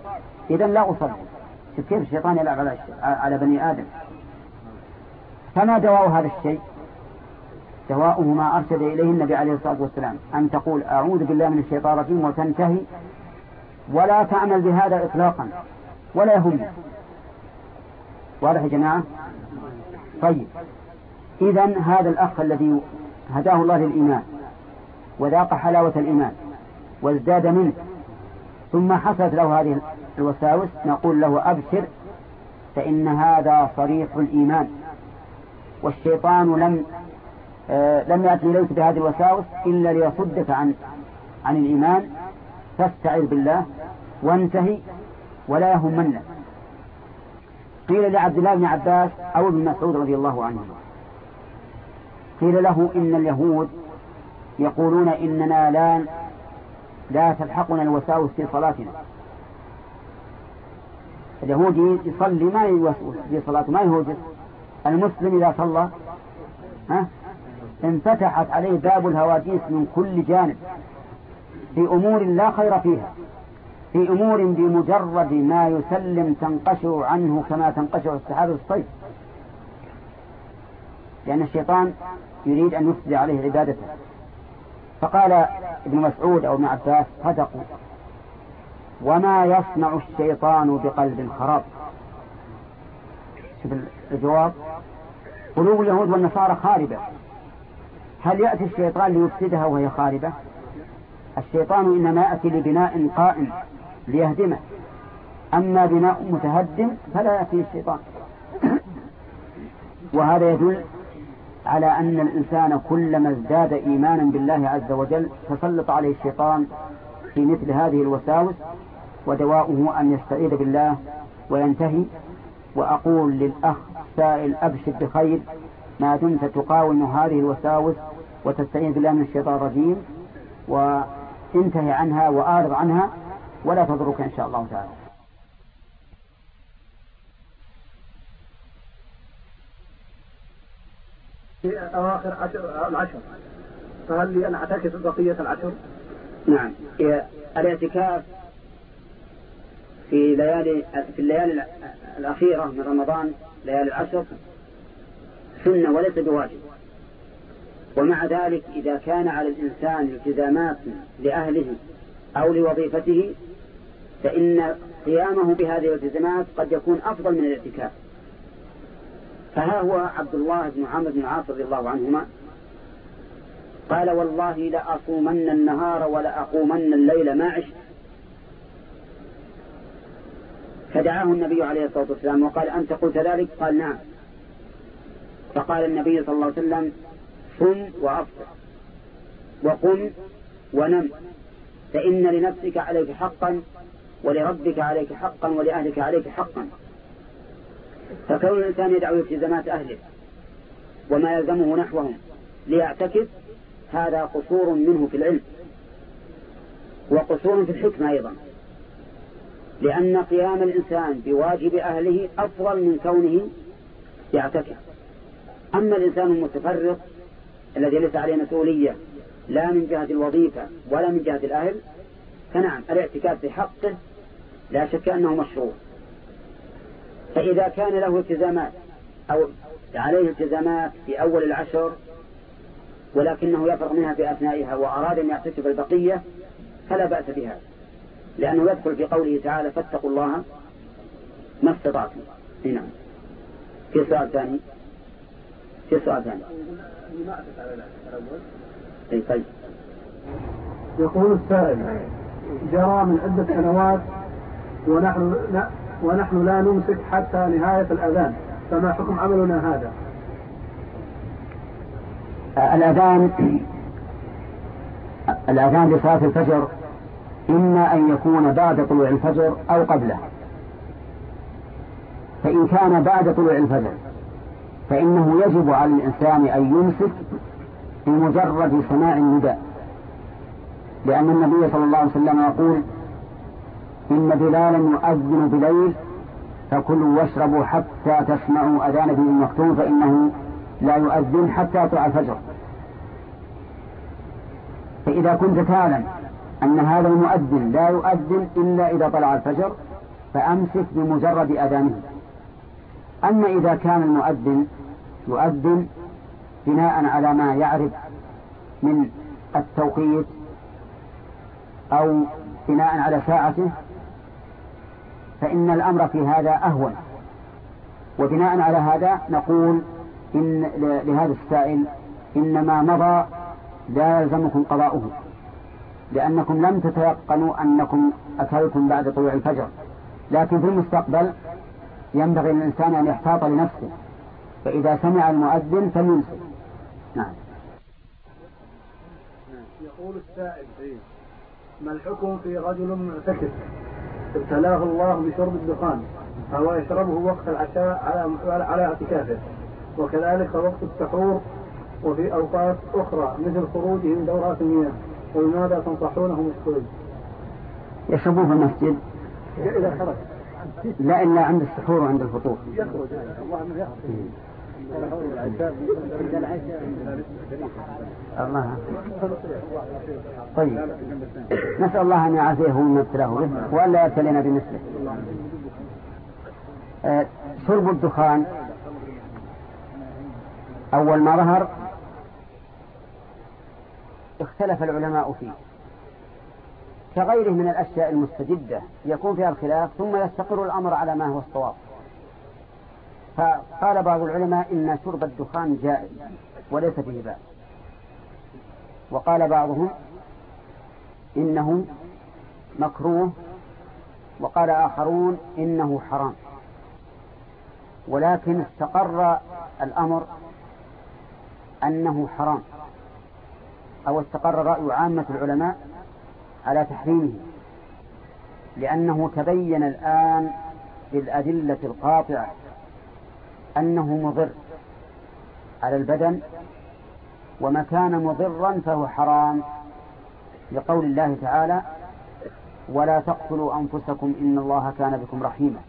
إذا لا أصلي. كيف الشيطان يلعب على, على بني آدم؟ فما دواء هذا الشيء؟ دواؤه ما أرشد إليه النبي عليه الصلاة والسلام أن تقول أعوذ بالله من الشيطان الرجيم وتنتهي ولا تعمل بهذا إطلاقا ولا يهمك. واضح يا جماعة؟ طيب إذا هذا الأخ الذي هداه الله للإيمان وذاق حلاوة الإيمان وازداد منه ثم حصلت له هذه الوساوس نقول له أبشر فإن هذا صريح الإيمان. والشيطان لم آه لم يأتي إليك بهذه الوساوس إلا ليصدك عن عن الإيمان. فاستعذ بالله وانتهي ولا يهمنك. قيل لعبد الله بن عباس أو ابن مسعود رضي الله عنه قيل له إن اليهود يقولون إننا لا لا تلحقنا الوساوس في صلاتنا. اليهودي يصلي ما يوسوس في صلاته ما يهوجس. المسلم إذا صلى ها؟ انفتحت عليه باب الهواجيس من كل جانب في أمور لا خير فيها في أمور بمجرد ما يسلم تنقشع عنه كما تنقشع السحاب الصيف لأن الشيطان يريد أن يفسد عليه عبادته. فقال ابن مسعود أو ابن عباس صدقوا. وما يصنع الشيطان بقلب خراب. شوف الجواب. قلوب اليهود والنصارى خاربة. هل يأتي الشيطان ليفسدها وهي خاربة؟ الشيطان إنما يأتي لبناء قائم ليهدمه. أما بناء متهدم فلا يأتي الشيطان. وهذا يدل على أن الإنسان كلما ازداد إيمانا بالله عز وجل تسلط عليه الشيطان في مثل هذه الوساوس ودواؤه أن يستعيذ بالله وينتهي. وأقول للأخ سائل أبشر بخير ما دمت تقاوم هذه الوساوس وتستعين بالله من الشيطان الرجيم. وانتهي عنها وأعرض عنها ولا تضرك إن شاء الله تعالى. في أواخر عشر العشر. فهل لي أن أعتكف بقية العشر؟ نعم. الإعتكاف في ليالي في الليالي الأخيرة من رمضان ليالي العشر سنة وليس بواجب. ومع ذلك إذا كان على الإنسان التزامات لأهله أو لوظيفته فإن قيامه بهذه الالتزامات قد يكون أفضل من الاعتكاف فها هو عبد الله بن عمرو بن العاص رضي الله عنهما. قال والله لأصومن النهار ولأقومن الليل ما عشت. فدعاه النبي عليه الصلاة والسلام وقال أنت قلت ذلك؟ قال نعم. فقال النبي صلى الله عليه وسلم صم وأفطر وقم ونم. فإن لنفسك عليك حقا ولربك عليك حقا ولأهلك عليك حقا. فكون الإنسان يدعو التزامات أهله وما يلزمه نحوهم ليعتكف هذا قصور منه في العلم وقصور في الحكمة أيضا. لأن قيام الإنسان بواجب أهله أفضل من كونه يعتكف. أما الإنسان المتفرق الذي ليس عليه مسؤولية لا من جهة الوظيفة ولا من جهة الأهل فنعم الاعتكاف في حقه لا شك أنه مشروع. فإذا كان له التزامات أو عليه التزامات في أول العشر ولكنه يفرغ منها في أثنائها وأراد أن يعتكف البقية فلا بأس بها لأنه يدخل في قوله تعالى فاتقوا الله ما استطعتم. نعم. في سؤال ثاني. في سؤال ثاني. إي طيب. يقول السائل جرى من عدة سنوات ونحن لا ونحن لا نمسك حتى نهاية الأذان فما حكم عملنا هذا؟ الأذان الأذان لصلاة الفجر إما أن يكون بعد طلوع الفجر أو قبله. فإن كان بعد طلوع الفجر فإنه يجب على الإنسان أن يمسك بمجرد سماع النداء. لأن النبي صلى الله عليه وسلم يقول إن بلالا يؤذن بليل فكلوا واشربوا حتى تسمعوا أذان ابن المكتوم فإنه لا يؤذن حتى يطلع الفجر. فإذا كنت تعلم أن هذا المؤذن لا يؤذن إلا إذا طلع الفجر فأمسك بمجرد أذانه. أما إذا كان المؤذن يؤذن بناء على ما يعرف من التوقيت أو بناء على ساعته فإن الأمر في هذا أهون. وبناء على هذا نقول إن لهذا السائل إنما مضى لا يلزمكم قضاؤه. لأنكم لم تتيقنوا أنكم أكلتم بعد طلوع الفجر. لكن في المستقبل ينبغي للإنسان أن يحتاط لنفسه. فإذا سمع المؤذن فليمسك نعم. يقول السائل ما الحكم في رجل معتكف؟ ابتلاه الله بشرب الدخان فهو يشربه وقت العشاء على على اعتكافه. وكذلك وقت السحور وفي أوقات أخرى مثل خروجه من دورات المياه ولماذا تنصحونه مشكورين؟ يشربون في المسجد. اذا خرج. لا إلا عند السحور وعند الفطور. يخرج. اللهم يخرج. الله. طيب. نسأل الله أن يعافيه مما ابتلاه به وألا يبتلينا بمثله. آه، شرب الدخان أول ما ظهر اختلف العلماء فيه. كغيره من الأشياء المستجدة يكون فيها الخلاف ثم يستقر الأمر على ما هو الصواب. فقال بعض العلماء إن شرب الدخان جائز وليس فيه بأس. وقال بعضهم إنه مكروه وقال آخرون إنه حرام. ولكن استقر الأمر أنه حرام. أو استقر رأي عامة العلماء على تحريمه لأنه تبين الآن بالأدلة القاطعة أنه مضر على البدن وما كان مضرا فهو حرام لقول الله تعالى ولا تقتلوا أنفسكم إن الله كان بكم رحيما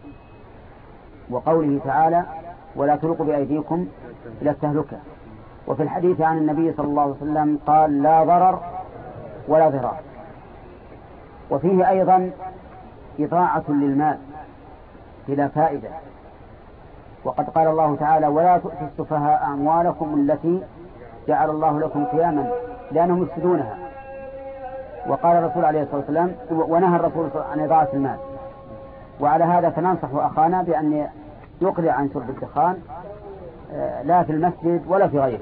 وقوله تعالى ولا تلقوا بأيديكم إلى التهلكة وفي الحديث عن النبي صلى الله عليه وسلم قال لا ضرر ولا ضرار. وفيه أيضا إضاعة للمال بلا فائدة. وقد قال الله تعالى ولا تؤتوا السفهاء أموالكم التي جعل الله لكم قياما لأنهم يفسدونها وقال الرسول عليه الصلاة والسلام ونهى الرسول عن إضاعة المال. وعلى هذا فننصح أخانا بأن يقلع عن شرب الدخان لا في المسجد ولا في غيره.